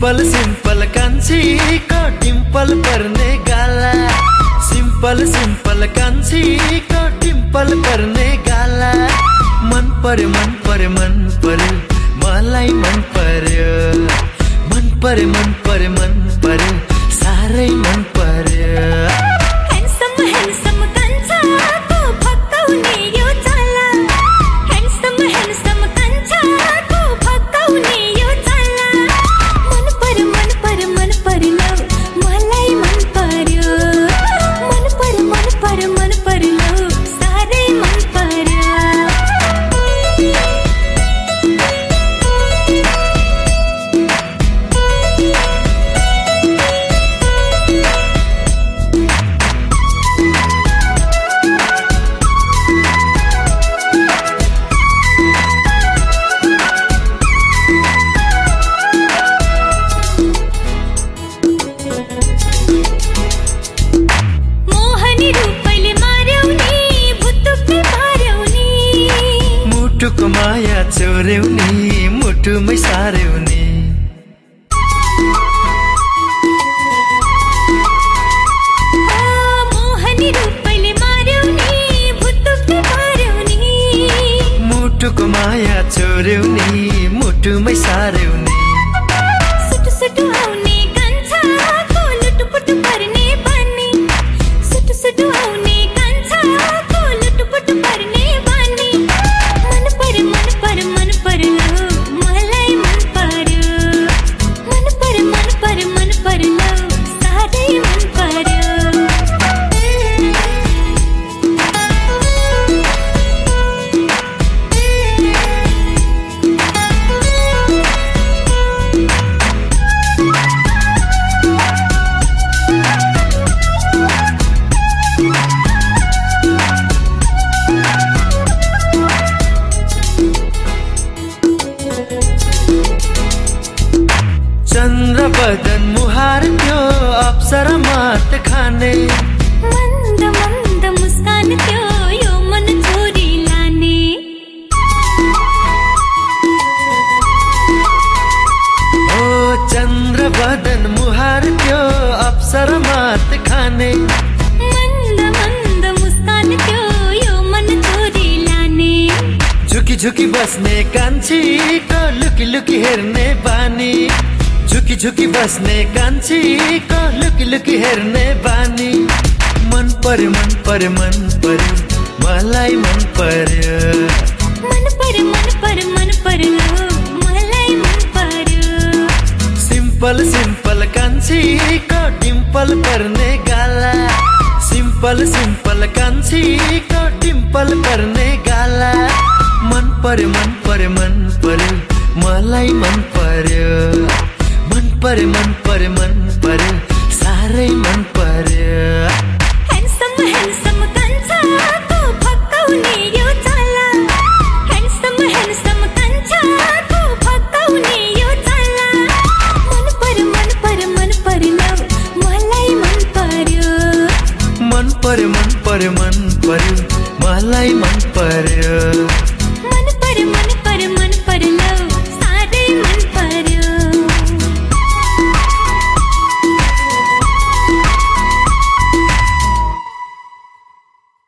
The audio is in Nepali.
सिम्पल सिम्पल कान्छीको टिम्पल पर्ने गाला सिम्पल सिम्पल कान्छीको टिम्पल पर्ने गाला मन पर्यो मन पर्यो मन पर्यो मलाई मन पर्यो मन पर्यो मन पर्यो मन मुटुको माया चोर्यौ नि मुटुमै सार्यौ नि मोहनी रूपैले मार्यौ नि भुतुक्कै पार्यौ नि मुटुको माया चोर्यौ नि मुटुमै सार्यौ चंद्र बदन मुहारियो अप्सरा मात खाने। मंद मंद मुस्कान क्यों यो मन चोरी लाने। ओ चंद्र बदन मुहारियो अप्सरा मात खाने। झुकी झुकी बस्ने कान्छीको लुकी लुकी हेरने पानी झुकी झुकी बस्ने कान्छीको लुकी लुकी हेर्ने बानी। मन पर्यो मन पर्यो मन पर्यो मलाई मन पर्यो। मन पर्यो मन पर्यो मन पर्यो मलाई मन पर्यो। सिम्पल सिम्पल कान्छीको डिम्पल पर्ने गाला। सिम्पल सिम्पल कान्छीको डिम्पल पर्ने गाला। मन पर्यो मन पर्यो मन पर्यो मलाई मन पर्यो। मन पर्यो मन पर्यो मन पर्यो साह्रै मन पर्यो ह्यान्डसम ह्यान्डसम कान्छाको फकाउने यो चाला ह्यान्डसम ह्यान्डसम कान्छाको फकाउने यो चाला मन पर्यो मन पर्यो मन पर्यो मलाई मन पर्यो मन पर्यो मन पर्यो मन पर्यो मलाई मन पर्यो